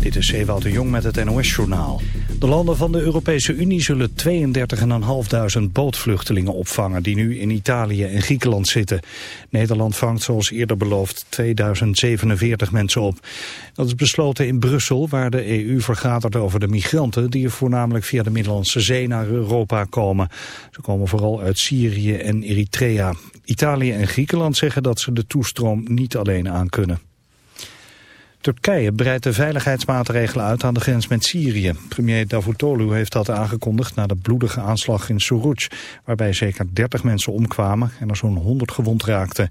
Dit is Ewout de Jong met het NOS-journaal. De landen van de Europese Unie zullen 32.500 bootvluchtelingen opvangen... die nu in Italië en Griekenland zitten. Nederland vangt zoals eerder beloofd 2047 mensen op. Dat is besloten in Brussel, waar de EU vergadert over de migranten... die voornamelijk via de Middellandse Zee naar Europa komen. Ze komen vooral uit Syrië en Eritrea. Italië en Griekenland zeggen dat ze de toestroom niet alleen aankunnen. Turkije breidt de veiligheidsmaatregelen uit aan de grens met Syrië. Premier Davutoglu heeft dat aangekondigd na de bloedige aanslag in Suruc, waarbij zeker 30 mensen omkwamen en er zo'n 100 gewond raakten.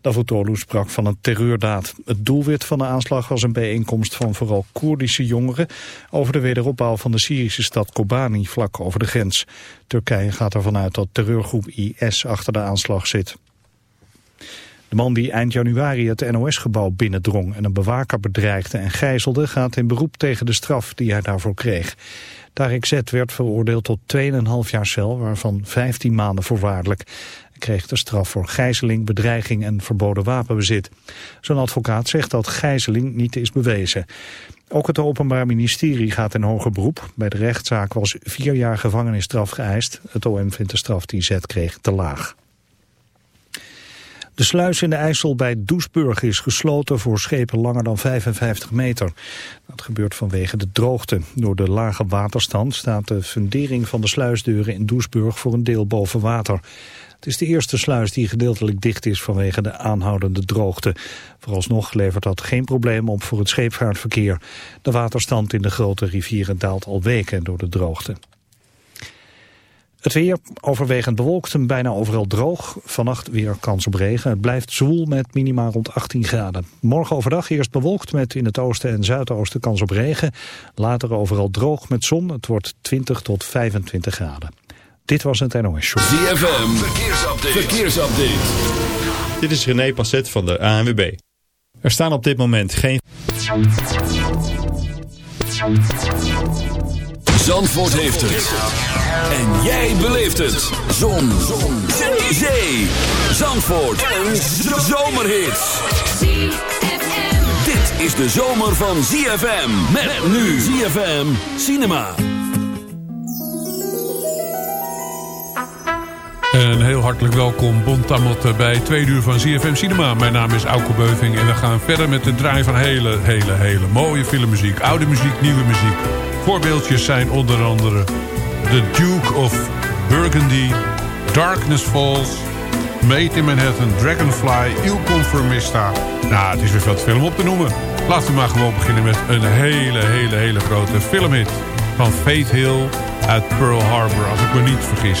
Davutoglu sprak van een terreurdaad. Het doelwit van de aanslag was een bijeenkomst van vooral Koerdische jongeren over de wederopbouw van de Syrische stad Kobani vlak over de grens. Turkije gaat ervan uit dat terreurgroep IS achter de aanslag zit. De man die eind januari het NOS-gebouw binnendrong en een bewaker bedreigde en gijzelde gaat in beroep tegen de straf die hij daarvoor kreeg. Tarek Z werd veroordeeld tot 2,5 jaar cel, waarvan 15 maanden voorwaardelijk. Hij kreeg de straf voor gijzeling, bedreiging en verboden wapenbezit. Zijn advocaat zegt dat gijzeling niet is bewezen. Ook het Openbaar Ministerie gaat in hoger beroep. Bij de rechtszaak was vier jaar gevangenisstraf geëist. Het OM vindt de straf die Z kreeg te laag. De sluis in de IJssel bij Doesburg is gesloten voor schepen langer dan 55 meter. Dat gebeurt vanwege de droogte. Door de lage waterstand staat de fundering van de sluisdeuren in Doesburg voor een deel boven water. Het is de eerste sluis die gedeeltelijk dicht is vanwege de aanhoudende droogte. Vooralsnog levert dat geen probleem op voor het scheepvaartverkeer. De waterstand in de grote rivieren daalt al weken door de droogte. Het weer overwegend bewolkt en bijna overal droog. Vannacht weer kans op regen. Het blijft zwoel met minimaal rond 18 graden. Morgen overdag eerst bewolkt met in het oosten en zuidoosten kans op regen. Later overal droog met zon. Het wordt 20 tot 25 graden. Dit was het NOS Show. ZFM, verkeersupdate. verkeersupdate. Dit is René Passet van de ANWB. Er staan op dit moment geen... Zandvoort heeft het. En jij beleeft het. Zon. Zon. Zee. Zandvoort. Een zomerhit. Dit is de zomer van ZFM. Met nu ZFM Cinema. Een heel hartelijk welkom, Bontamot, bij twee uur van ZFM Cinema. Mijn naam is Auke Beuving en we gaan verder met de draai van hele, hele, hele mooie filmmuziek. Oude muziek, nieuwe muziek. Voorbeeldjes zijn onder andere The Duke of Burgundy, Darkness Falls, Made in Manhattan, Dragonfly, Il Conformista. Nou, het is weer veel te veel om op te noemen. Laten we maar gewoon beginnen met een hele, hele, hele grote filmhit. Van Fate Hill uit Pearl Harbor, als ik me niet vergis.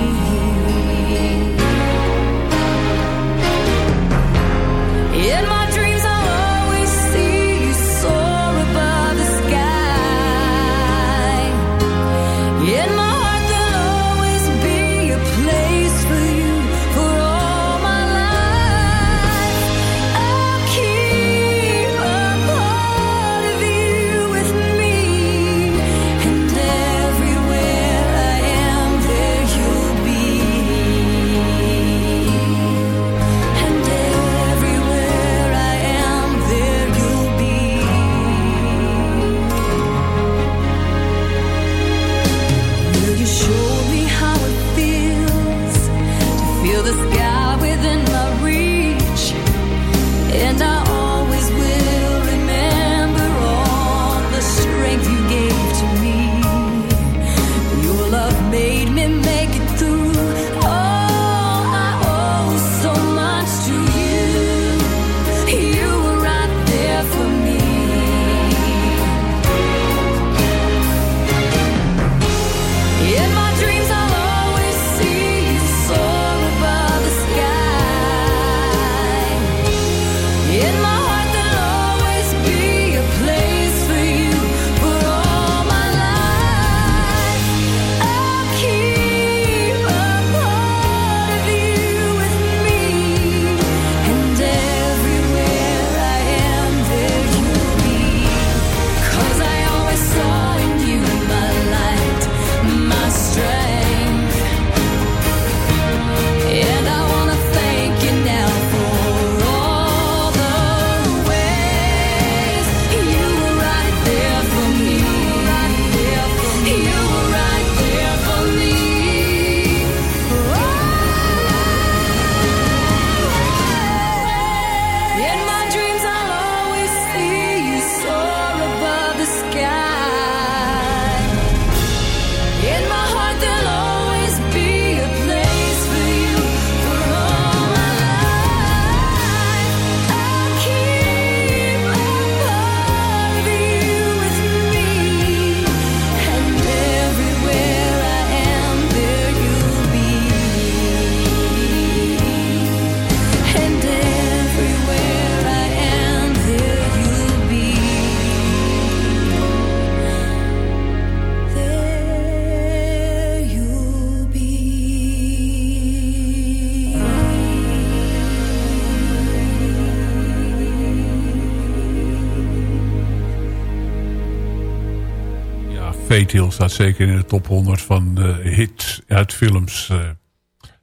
Zeker in de top 100 van de hits uit films. Uh,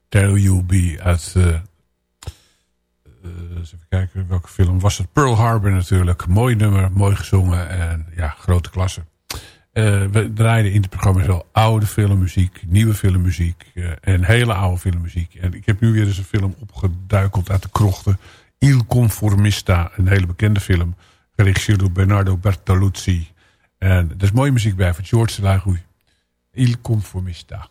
There You Be uit... Uh, even kijken, welke film was het? Pearl Harbor natuurlijk. Mooi nummer, mooi gezongen en ja, grote klasse. We draaiden in het programma zo oude filmmuziek, nieuwe filmmuziek en hele oude filmmuziek. En ik heb nu weer eens een film opgeduikeld uit de krochten. Il Conformista, een hele bekende film. Geregisseerd door Bernardo Bertolucci. En er is mooie muziek bij van George Lagoui. Il Conformista.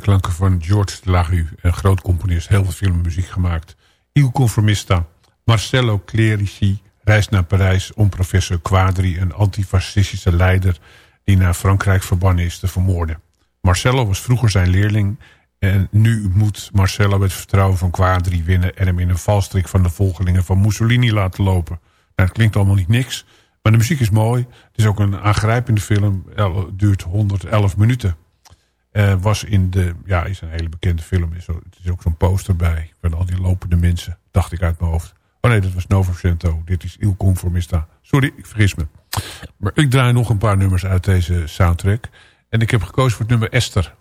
Klanken van George Lagu. Een groot componist, heel veel filmmuziek gemaakt. Il Conformista. Marcello Clerici reist naar Parijs om professor Quadri... een antifascistische leider die naar Frankrijk verbannen is te vermoorden. Marcello was vroeger zijn leerling... en nu moet Marcello het vertrouwen van Quadri winnen... en hem in een valstrik van de volgelingen van Mussolini laten lopen. Nou, dat klinkt allemaal niet niks... Maar de muziek is mooi. Het is ook een aangrijpende film. Duurt 111 minuten. Uh, was in de, ja, is een hele bekende film. Is het is ook zo'n poster bij. Van al die lopende mensen. Dacht ik uit mijn hoofd. Oh nee, dat was Novecento. Dit is Il Conformista. Sorry, ik vergis me. Maar ik draai nog een paar nummers uit deze soundtrack. En ik heb gekozen voor het nummer Esther.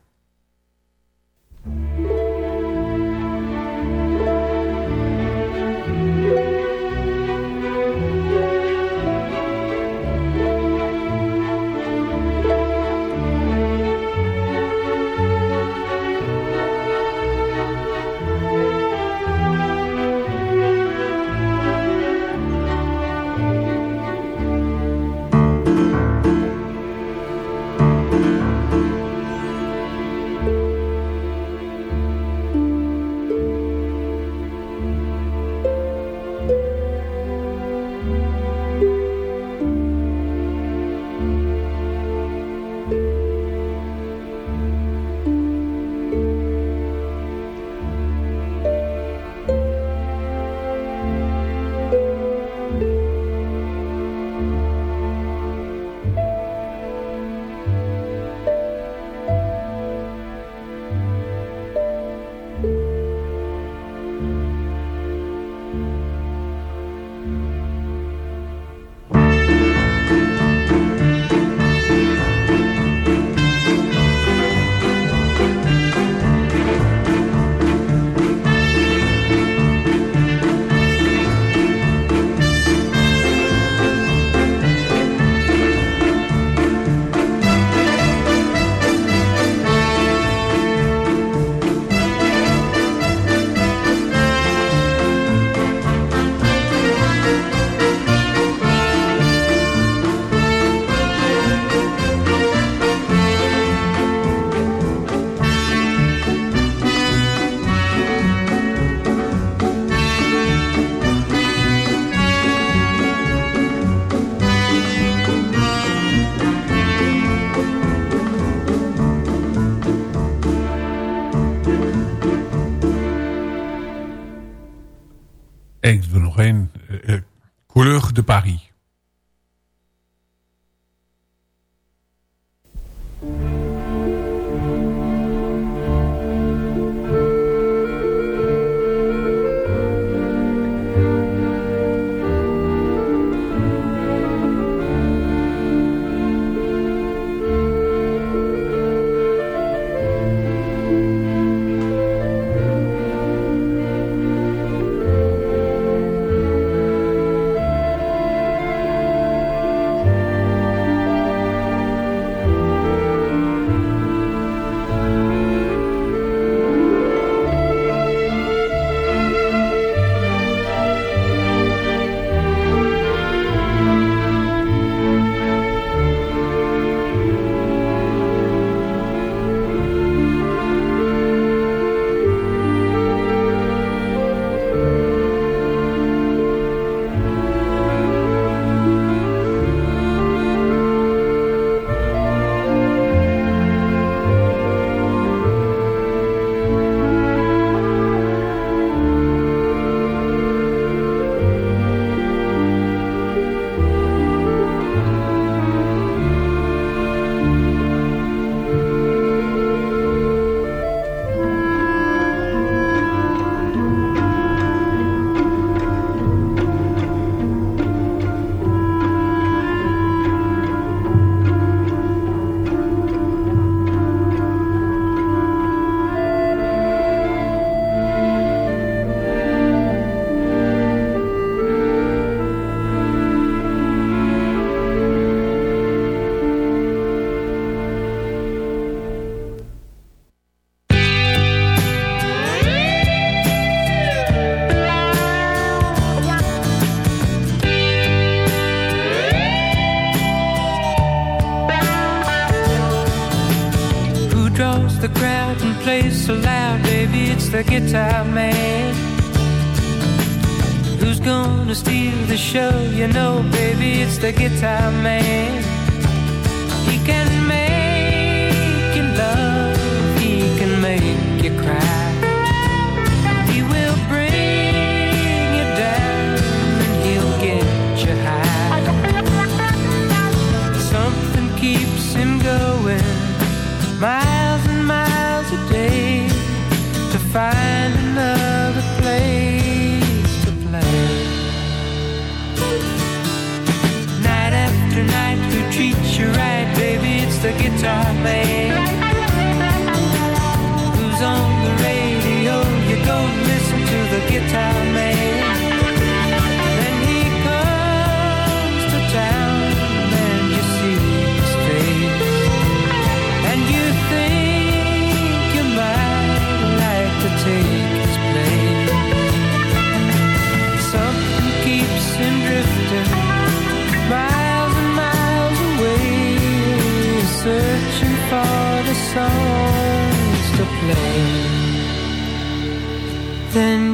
the guitar man. Who's gonna steal the show? You know, baby, it's the guitar man. He can make you love, he can make you cry. time.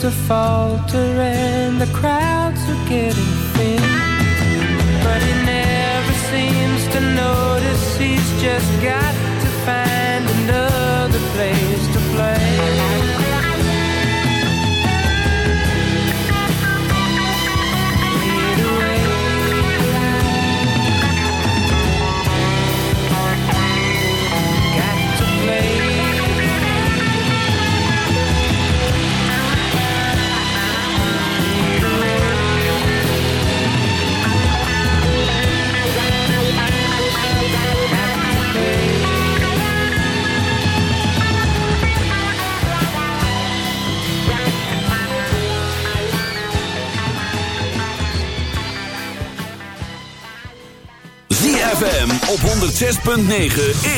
To falter and the crowds are getting thin. But he never seems to notice he's just got op 106.9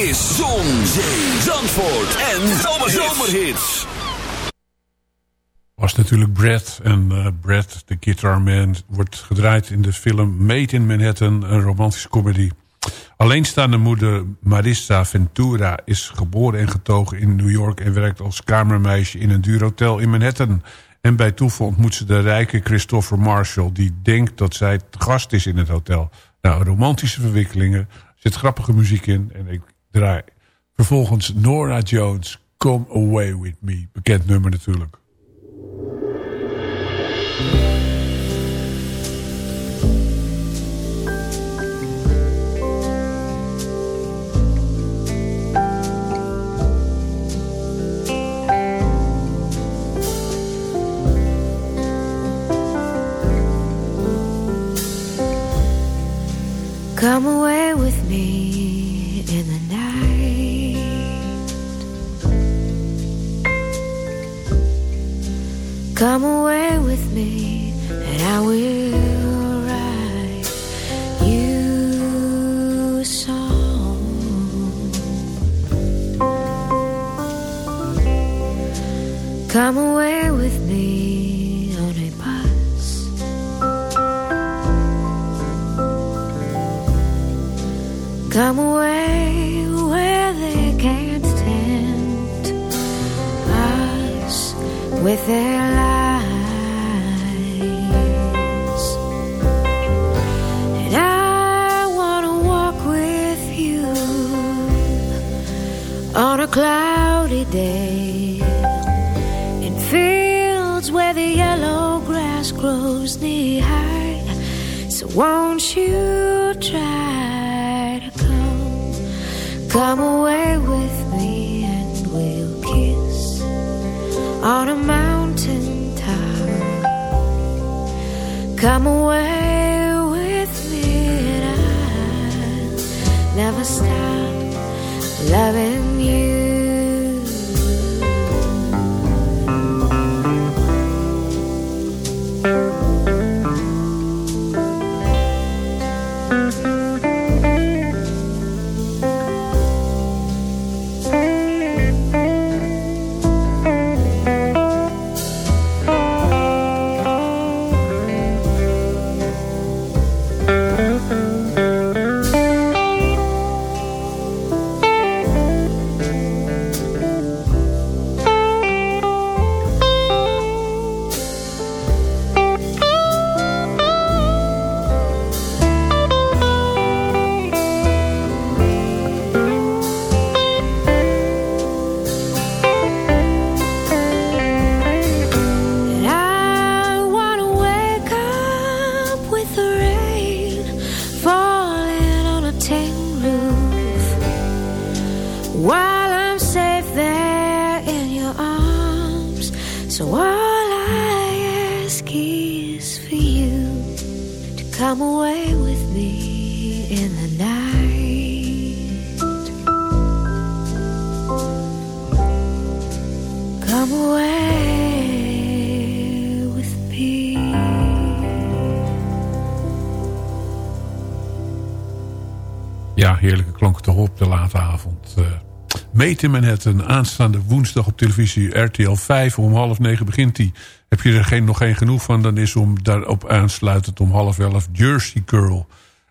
is Zon, Zee, Zandvoort en Zomerhits. Was natuurlijk Brad. En uh, Brad, de guitarman, wordt gedraaid in de film Made in Manhattan. Een romantische comedy. Alleenstaande moeder Marissa Ventura is geboren en getogen in New York... en werkt als kamermeisje in een duur hotel in Manhattan. En bij toeval ontmoet ze de rijke Christopher Marshall... die denkt dat zij gast is in het hotel. Nou, romantische verwikkelingen. Er zit grappige muziek in. En ik draai vervolgens Nora Jones... Come Away With Me. Bekend nummer natuurlijk. Meet in Manhattan, aanstaande woensdag op televisie RTL 5. Om half negen begint die. Heb je er geen, nog geen genoeg van, dan is om daarop aansluitend om half elf Jersey Girl.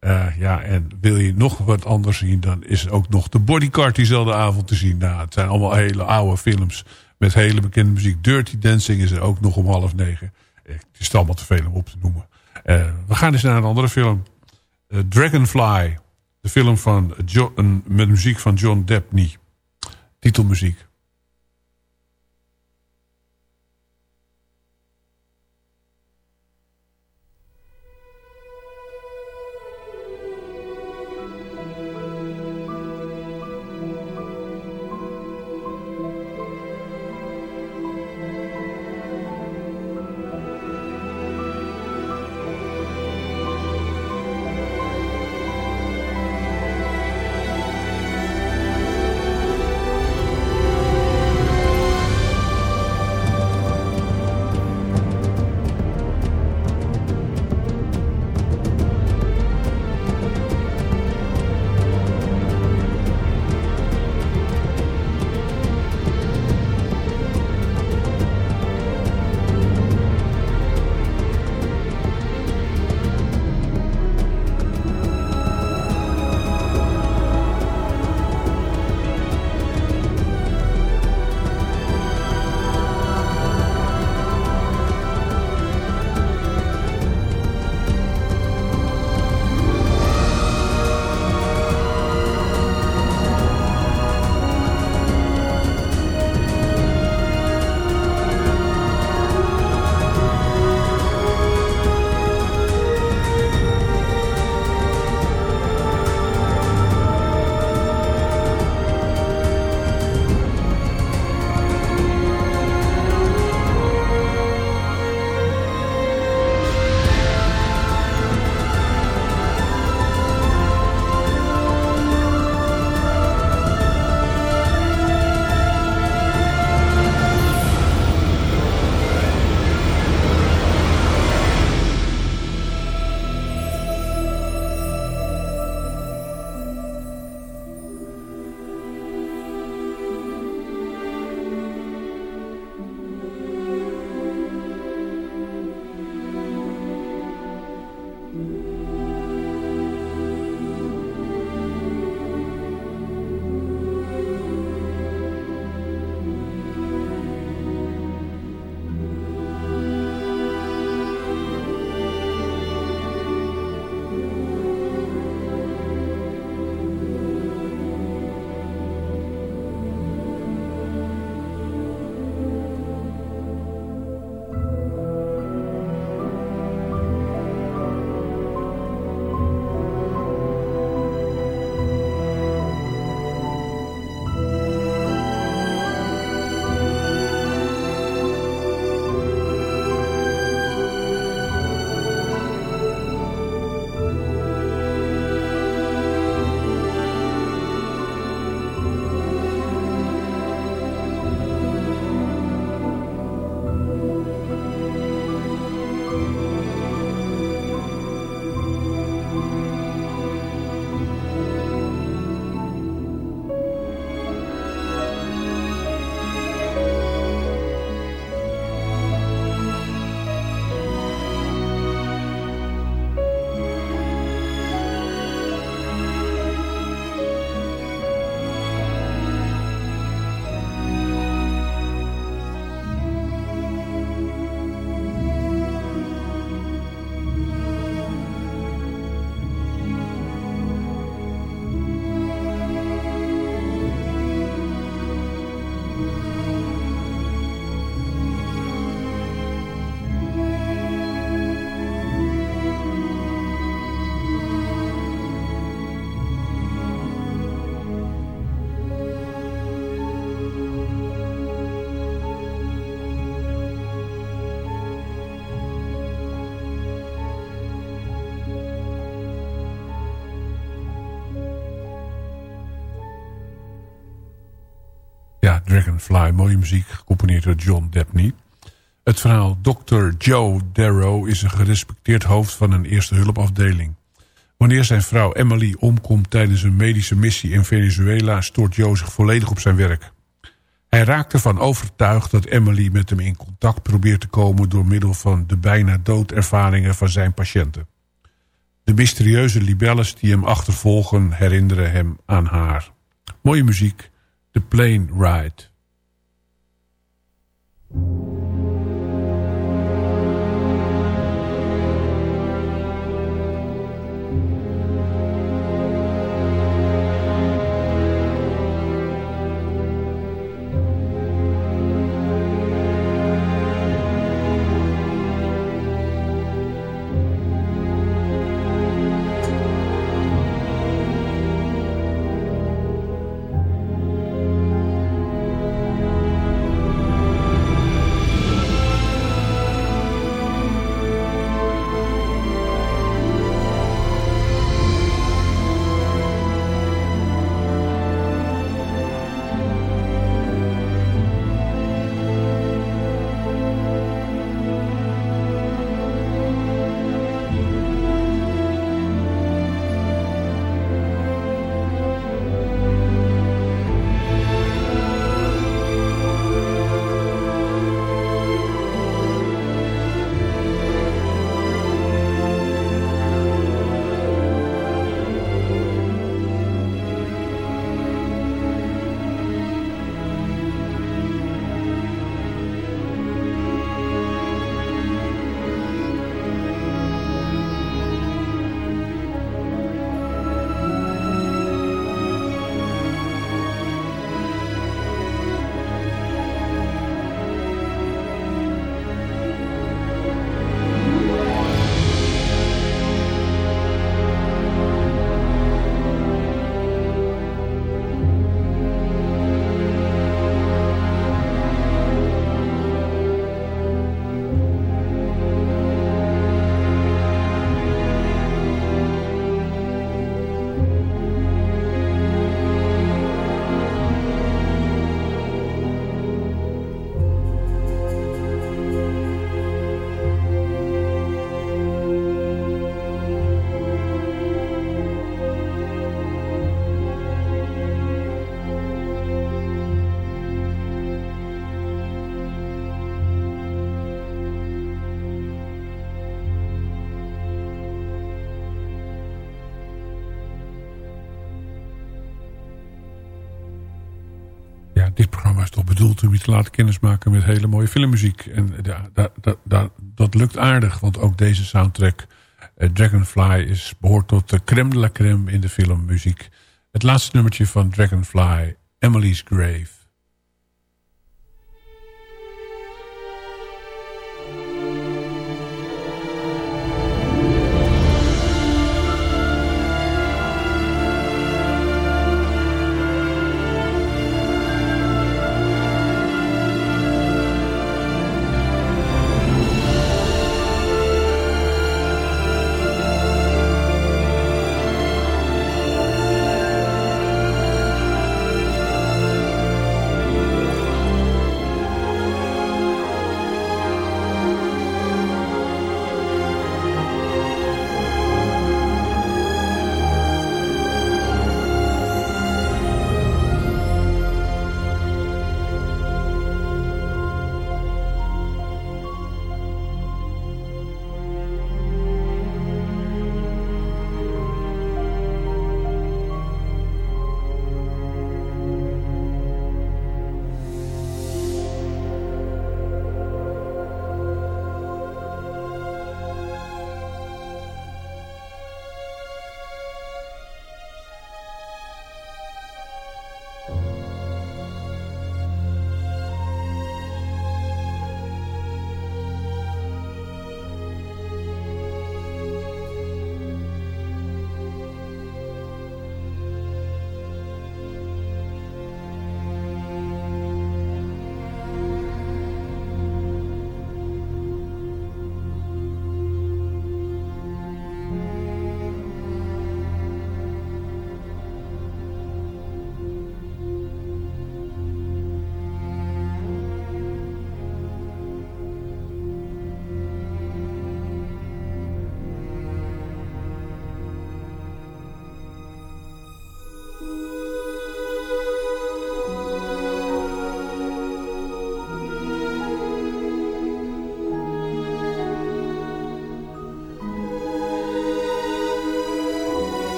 Uh, ja, en wil je nog wat anders zien, dan is ook nog de Bodyguard diezelfde avond te zien. Nou, het zijn allemaal hele oude films met hele bekende muziek. Dirty Dancing is er ook nog om half negen. Eh, Het is allemaal te veel om op te noemen. Uh, we gaan eens naar een andere film. Dragonfly. De film van met muziek van John Debney. Titelmuziek. Dragonfly, mooie muziek, gecomponeerd door John Debney. Het verhaal Dr. Joe Darrow is een gerespecteerd hoofd van een eerste hulpafdeling. Wanneer zijn vrouw Emily omkomt tijdens een medische missie in Venezuela... stoort Joe zich volledig op zijn werk. Hij raakt ervan overtuigd dat Emily met hem in contact probeert te komen... door middel van de bijna doodervaringen van zijn patiënten. De mysterieuze libelles die hem achtervolgen herinneren hem aan haar. Mooie muziek, The Plane Ride. Te laten kennismaken met hele mooie filmmuziek. En dat lukt aardig, want ook deze soundtrack, uh, Dragonfly, is, behoort tot de crème de la crème in de filmmuziek. Het laatste nummertje van Dragonfly, Emily's Grave.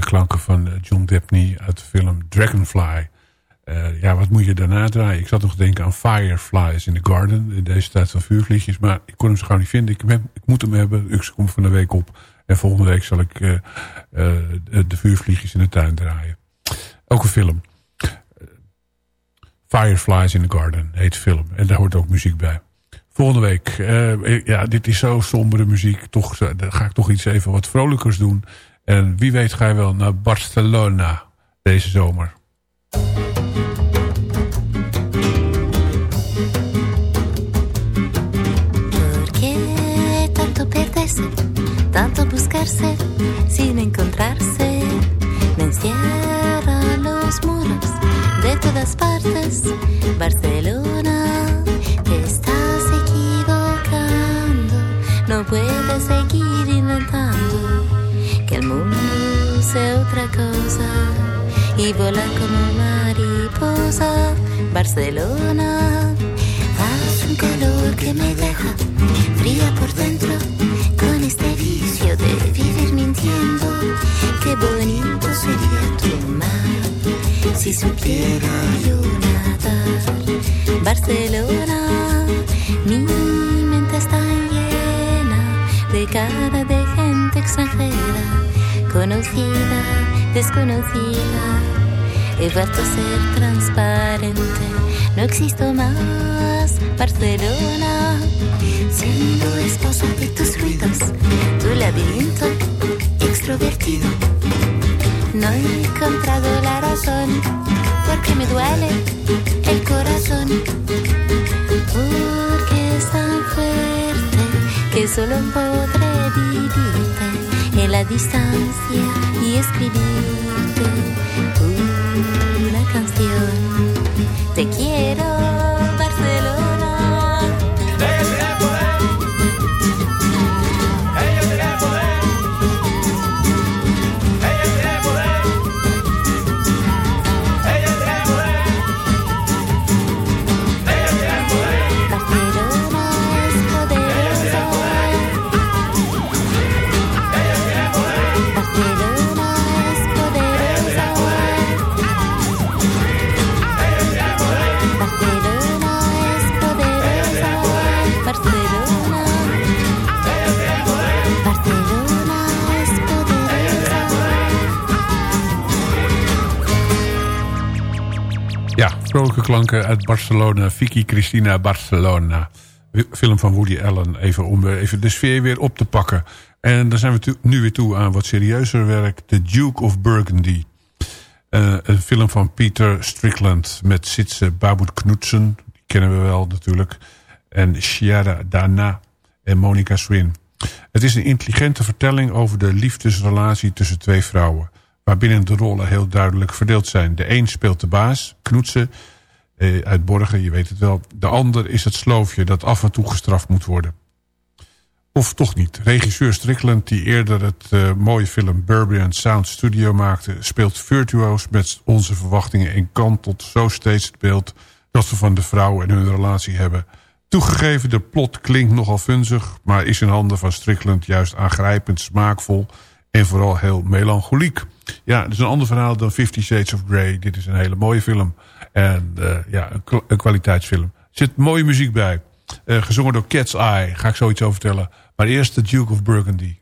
Klanken van John Debney uit de film Dragonfly. Uh, ja, wat moet je daarna draaien? Ik zat nog te denken aan Fireflies in the Garden. In deze tijd van vuurvliegjes. Maar ik kon hem zo gauw niet vinden. Ik, heb, ik moet hem hebben. Ik kom van de week op. En volgende week zal ik uh, de vuurvliegjes in de tuin draaien. Ook een film. Fireflies in the Garden heet film. En daar hoort ook muziek bij. Volgende week. ja, dit is zo sombere muziek. Toch ga ik toch iets even wat vrolijkers doen. En wie weet ga je wel naar Barcelona deze zomer. Barcelona, haz un calor que me deja fría por dentro este vicio de vivir mintiendo. Qué bonito sería tu mar si supiera yo nadar. Barcelona, mi mente está llena de cara de gente extranjera, conocida, desconocida. He vuelto a ser transparente, no existo más. Barcelona siendo esposa de tus ruidos, tu laberinto extrovertido. No he encontrado la razón, porque me duele el corazón, porque es tan fuerte que solo podré vivirte en la distancia y escribirte una canción. Te quiero. Klanken uit Barcelona. Vicky Cristina Barcelona. Film van Woody Allen. Even om even de sfeer weer op te pakken. En dan zijn we nu weer toe aan wat serieuzer werk. The Duke of Burgundy. Uh, een film van Peter Strickland. Met Sitze Baboet Knudsen. Die kennen we wel natuurlijk. En Chiara Dana. En Monica Swin. Het is een intelligente vertelling over de liefdesrelatie tussen twee vrouwen waarbinnen de rollen heel duidelijk verdeeld zijn. De een speelt de baas, Knoetsen, eh, uit Borgen, je weet het wel. De ander is het sloofje dat af en toe gestraft moet worden. Of toch niet. Regisseur Strickland, die eerder het uh, mooie film Burberry Sound Studio maakte... speelt virtuoos met onze verwachtingen en kantelt zo steeds het beeld... dat we van de vrouw en hun relatie hebben. Toegegeven, de plot klinkt nogal funzig... maar is in handen van Strickland juist aangrijpend, smaakvol... en vooral heel melancholiek. Ja, het is een ander verhaal dan Fifty Shades of Grey. Dit is een hele mooie film. En uh, ja, een, kwaliteitsfilm. Er zit mooie muziek bij. Uh, gezongen door Cat's Eye. Ga ik zoiets over vertellen. Maar eerst The Duke of Burgundy.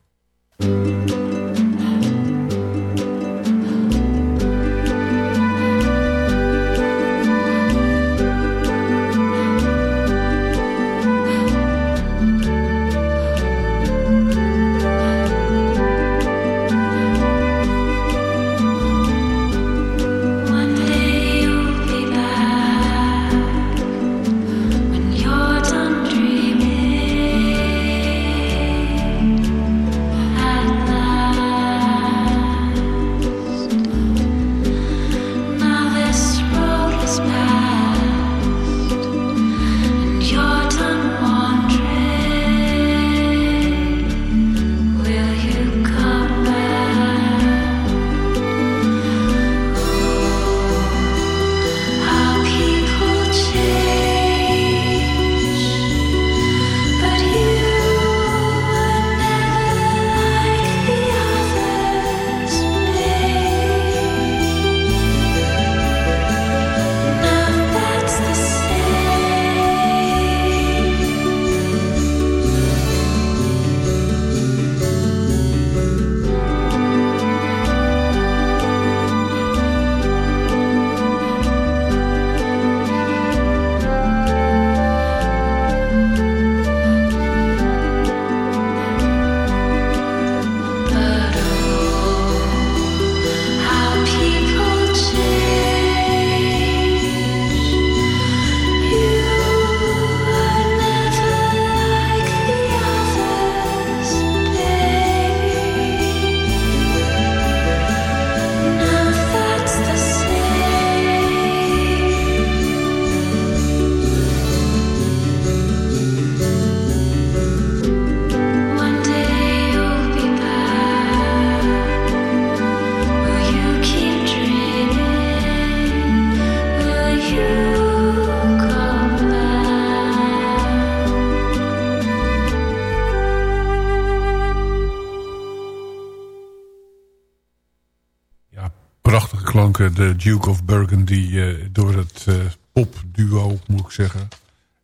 De Duke of Burgundy uh, door het uh, popduo, moet ik zeggen.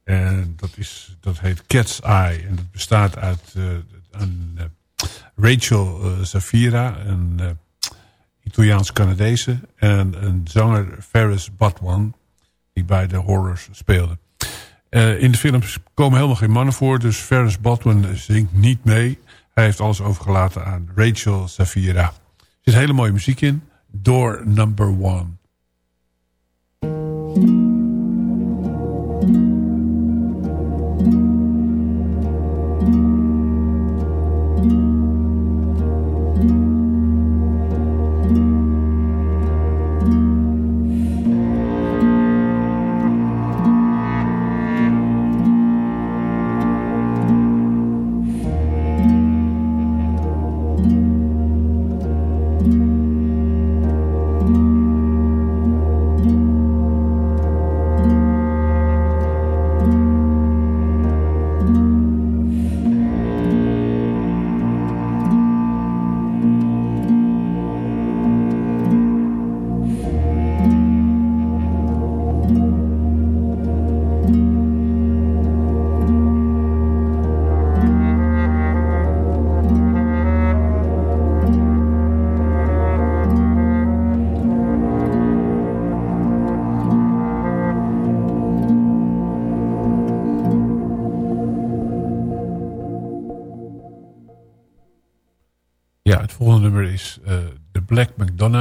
En dat, is, dat heet Cat's Eye. En dat bestaat uit uh, een, Rachel Zafira, een Italiaans-Canadese... en een zanger Ferris Batwan, die bij de Horrors speelde. in de films komen helemaal geen mannen voor... dus Ferris Batwan zingt niet mee. Hij heeft alles overgelaten aan Rachel Zafira. Er zit hele mooie muziek in. Door number one.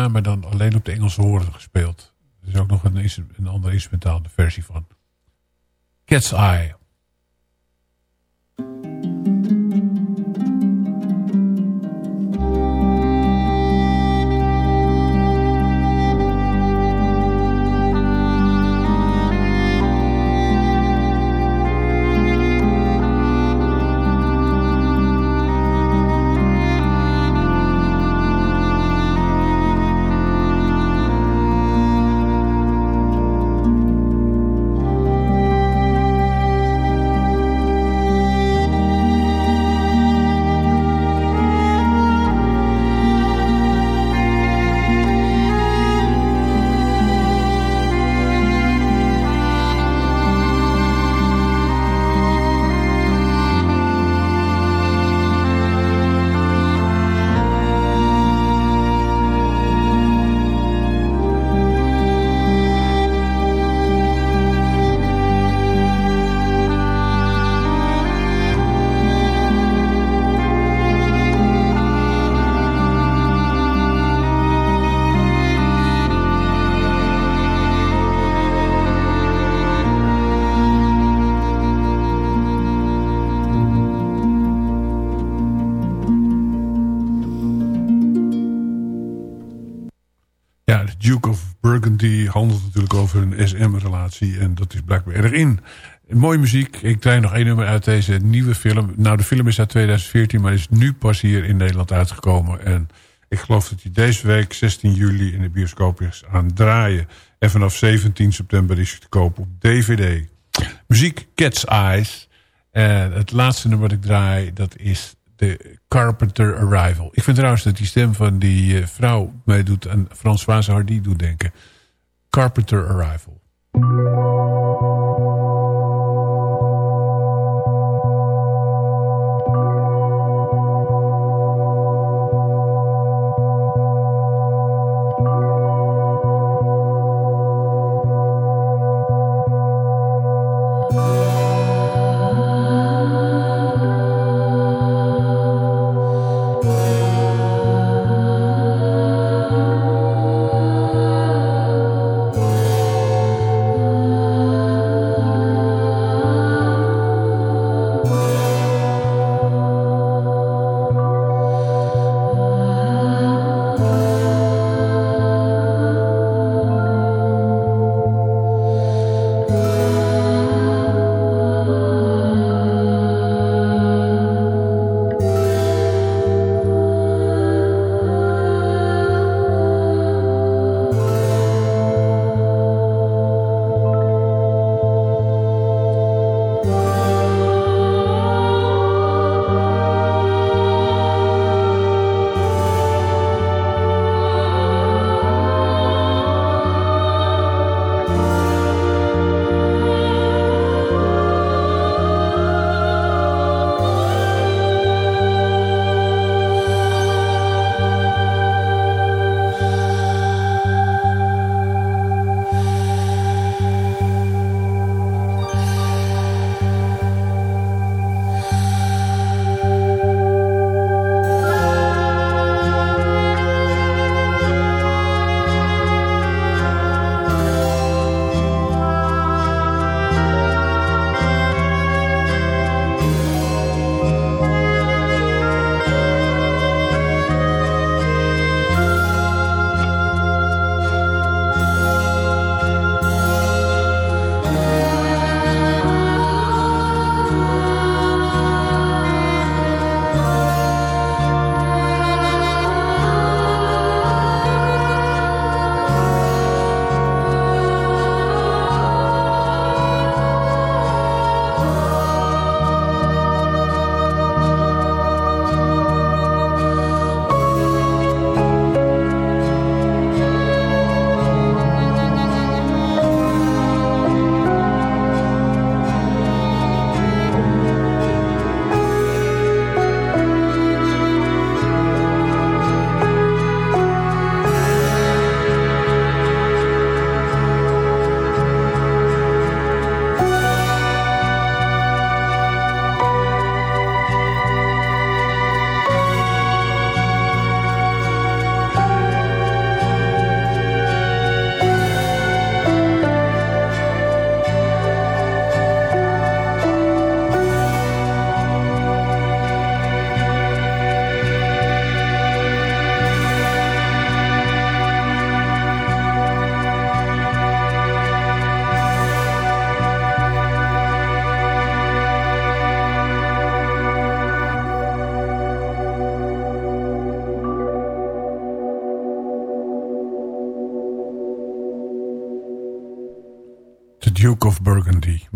Maar dan alleen op de Engelse woorden gespeeld. Er is ook nog een, een andere instrumentale versie van. Cat's Eye. Muziek. Ik draai nog één nummer uit deze nieuwe film. Nou, de film is uit 2014, maar is nu pas hier in Nederland uitgekomen. En ik geloof dat hij deze week, 16 juli, in de bioscoop is aan draaien. En vanaf 17 september is hij te koop op DVD. Muziek Cat's Eyes. En het laatste nummer dat ik draai, dat is de Carpenter Arrival. Ik vind trouwens dat die stem van die eh, vrouw meedoet aan Françoise Hardy doet denken. Carpenter Arrival.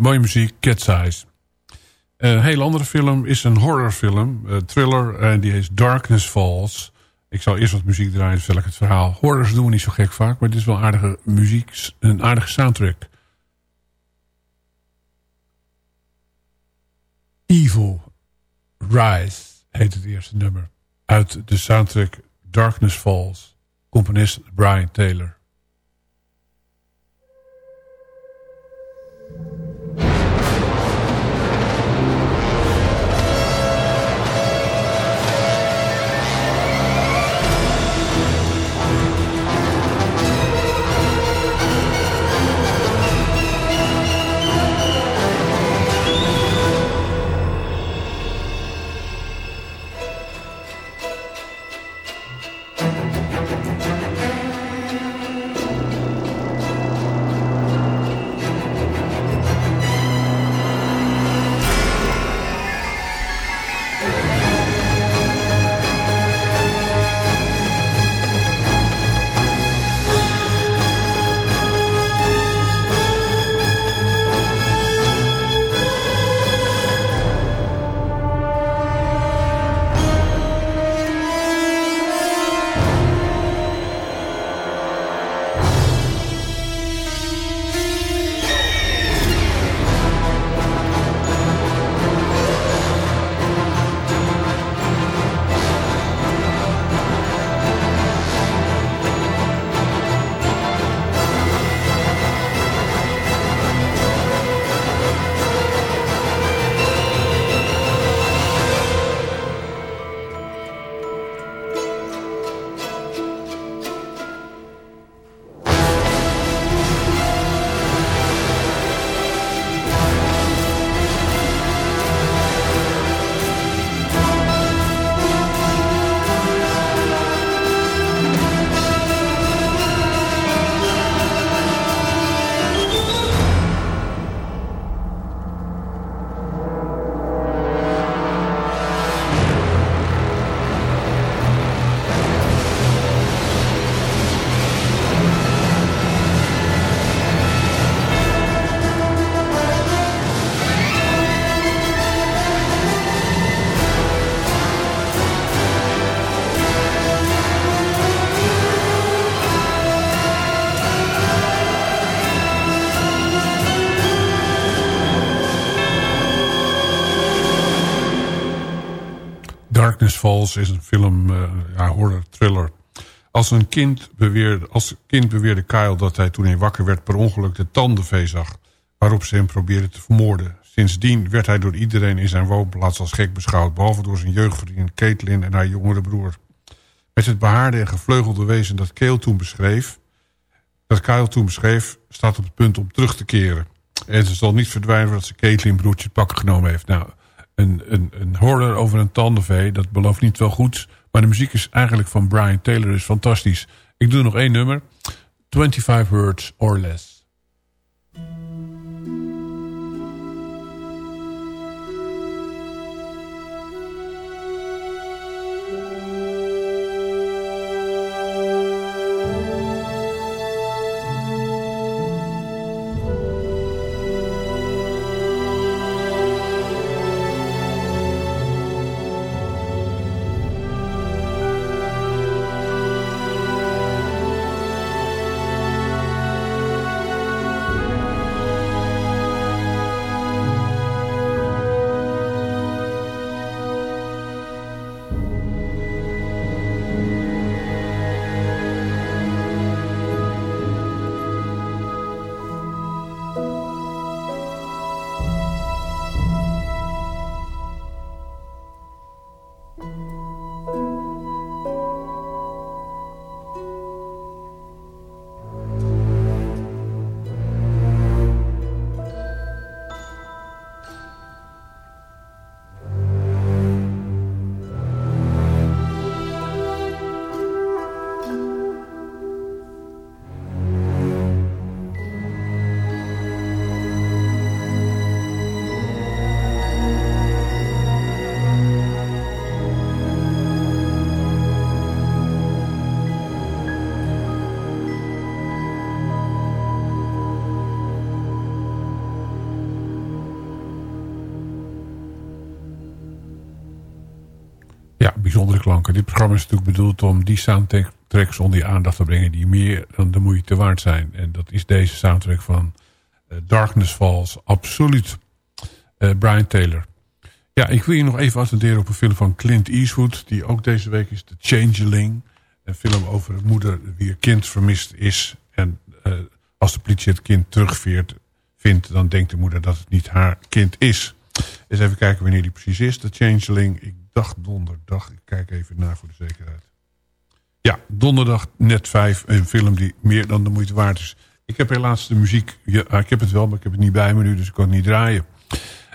Mooie muziek, Cat's Eyes. Een hele andere film is een horrorfilm, een thriller, en die heet Darkness Falls. Ik zal eerst wat muziek draaien, vertel ik het verhaal. Horrors doen we niet zo gek vaak, maar dit is wel aardige muziek, een aardige soundtrack. Evil Rise heet het eerste nummer. Uit de soundtrack Darkness Falls. Componist Brian Taylor. Is een film, uh, ja, horror thriller. Als een kind beweerde, als kind beweerde Kyle dat hij toen hij wakker werd per ongeluk de tandenvee zag. Waarop ze hem probeerde te vermoorden. Sindsdien werd hij door iedereen in zijn woonplaats als gek beschouwd. Behalve door zijn jeugdvriendin Caitlin en haar jongere broer. Met het behaarde en gevleugelde wezen dat Kyle toen beschreef... dat Kyle toen beschreef, staat op het punt om terug te keren. En ze zal niet verdwijnen voordat ze Caitlin broertje pakken genomen heeft. Nou, een, een, horror over een tandenvee. Dat belooft niet wel goed. Maar de muziek is eigenlijk van Brian Taylor is fantastisch. Ik doe nog één nummer. 25 words or less. Dit programma is natuurlijk bedoeld om die soundtracks onder je aandacht te brengen... die meer dan de moeite waard zijn. En dat is deze soundtrack van uh, Darkness Falls. Absoluut. Uh, Brian Taylor. Ja, ik wil je nog even attenderen op een film van Clint Eastwood... die ook deze week is The Changeling. Een film over een moeder wie een kind vermist is. En uh, als de politie het kind terugveert vindt... dan denkt de moeder dat het niet haar kind is. Eens even kijken wanneer die precies is. The Changeling, ik dacht donderdag. Ik kijk even naar voor de zekerheid. Ja, donderdag net vijf. Een film die meer dan de moeite waard is. Ik heb helaas de muziek... Ik heb het wel, maar ik heb het niet bij me nu, dus ik kan het niet draaien.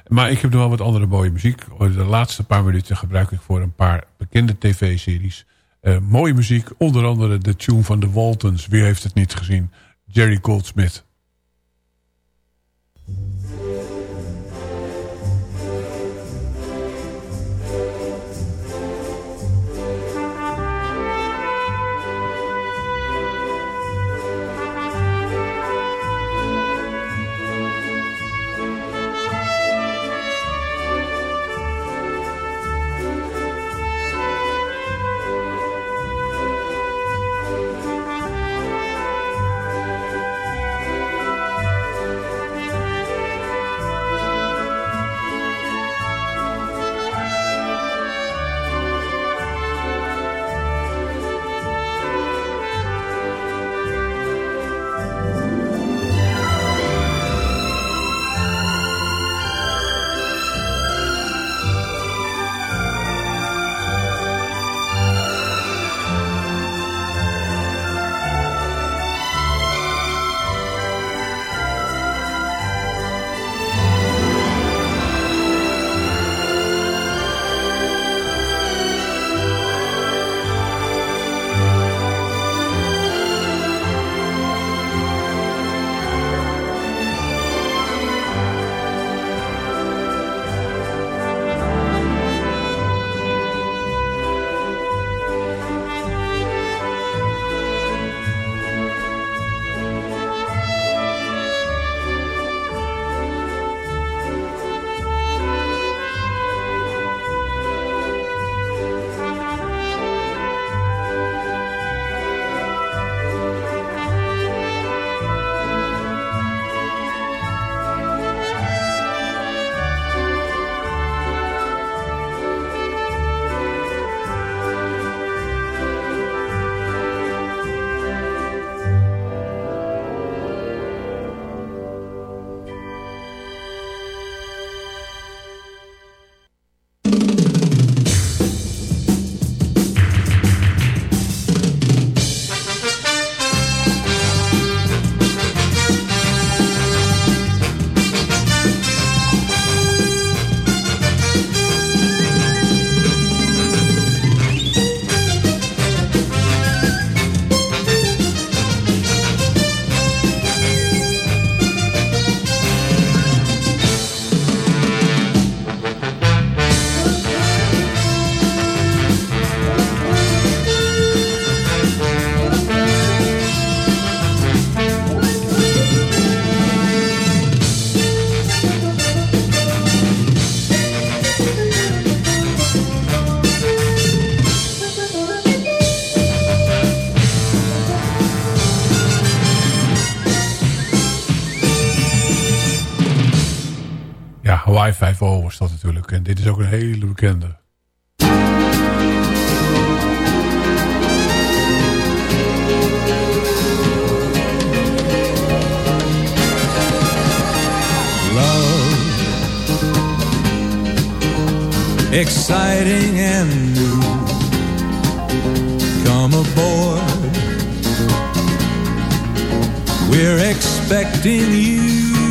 Maar ik heb nog wel wat andere mooie muziek. De laatste paar minuten gebruik ik voor een paar bekende tv-series. Uh, mooie muziek, onder andere de tune van de Waltons. Wie heeft het niet gezien? Jerry Goldsmith. Hawaii 5 was dat natuurlijk. En dit is ook een hele bekende. Love Exciting and new Come aboard We're expecting you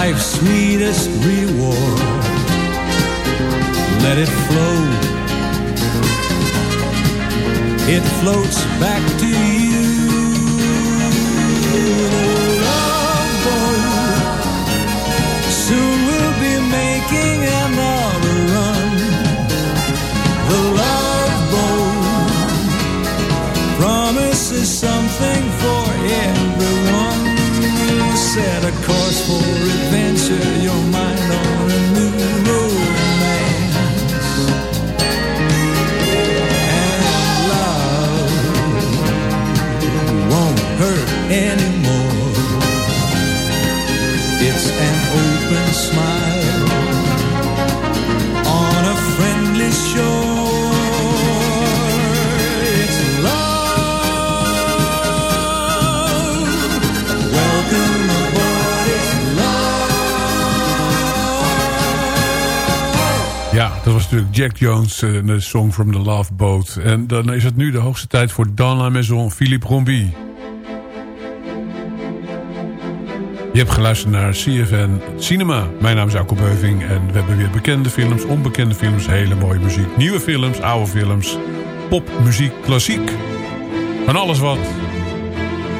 life's sweetest reward. Let it flow. It floats back to you. Love. Soon we'll be making another run. The love boat promises something for everyone set a dat was natuurlijk Jack Jones, uh, de Song from the Love Boat. En dan is het nu de hoogste tijd voor Dans la Maison, Philippe Rombie. Je hebt geluisterd naar CFN Cinema. Mijn naam is Alko Beuving en we hebben weer bekende films, onbekende films, hele mooie muziek. Nieuwe films, oude films, popmuziek, klassiek. Van alles wat.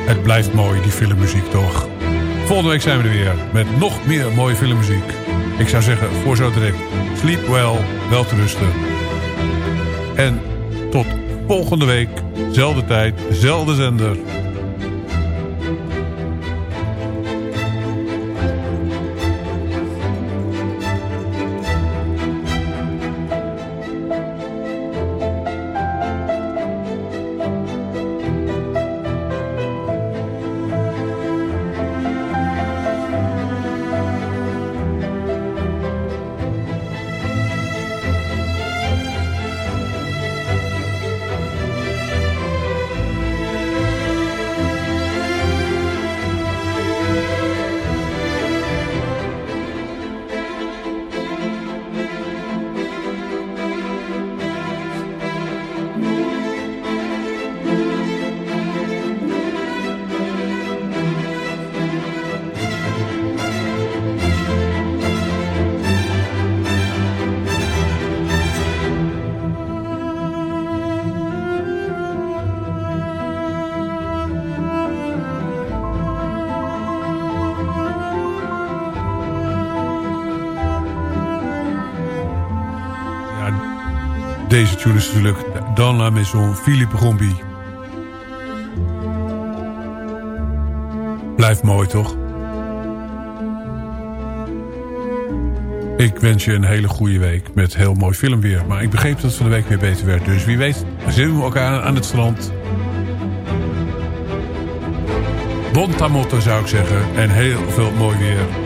Het blijft mooi, die filmmuziek toch. Volgende week zijn we er weer met nog meer mooie filmmuziek. Ik zou zeggen, voor zo direct, sleep well, wel te rusten. En tot volgende week, zelfde tijd, zelfde zender. Dans la Maison Philippe Rombie. Blijft mooi, toch? Ik wens je een hele goede week met heel mooi filmweer. Maar ik begreep dat het van de week weer beter werd. Dus wie weet zien we elkaar aan het strand. Bon tamotte zou ik zeggen. En heel veel mooi weer.